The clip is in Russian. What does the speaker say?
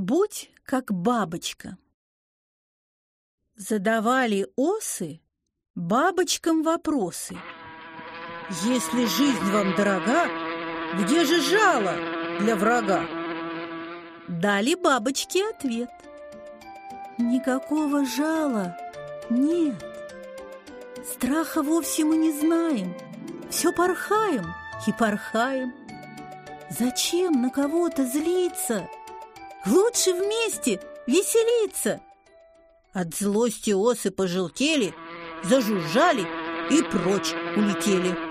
Будь как бабочка. Задавали осы бабочкам вопросы. Если жизнь вам дорога, где же жало для врага? Дали бабочке ответ. Никакого жала нет. Страха вовсе мы не знаем. Все порхаем и порхаем. Зачем на кого-то злиться? Лучше вместе веселиться. От злости осы пожелтели, зажужжали и прочь улетели.